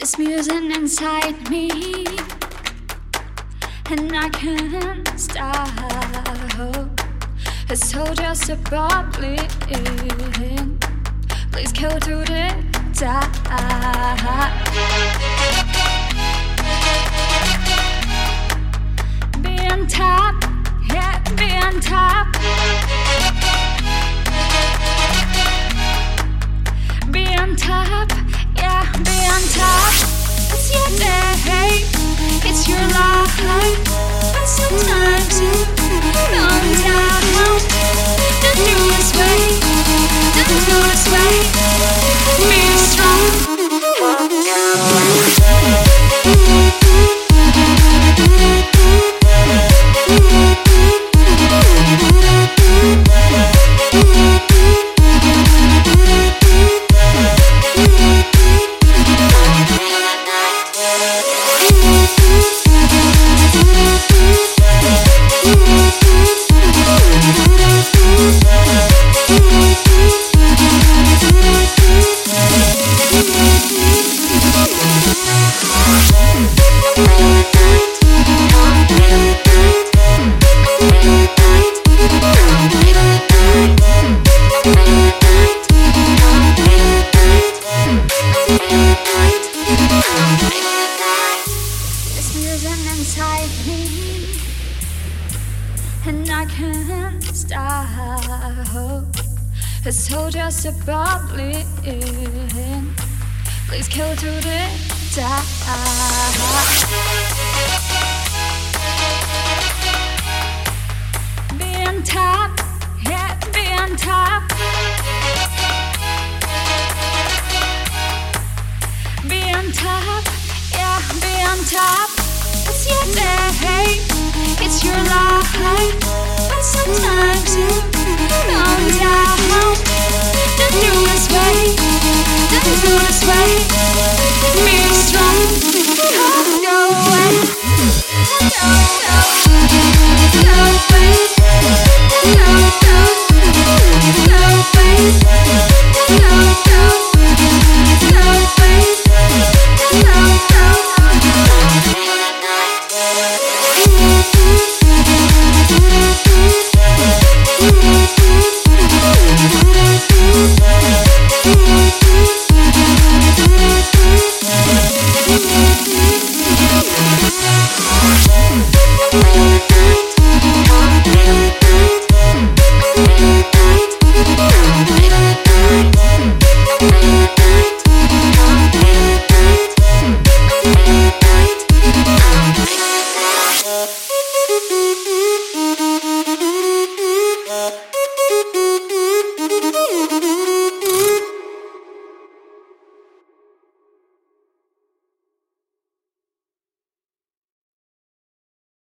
This music inside me, and I can't stop. It's so just a bubbling. Please kill to the top. Your life. But sometimes you don't inside me, and I can't stop. It's so just a bubbling. Please kill to the top. Be on top, yeah, be on top.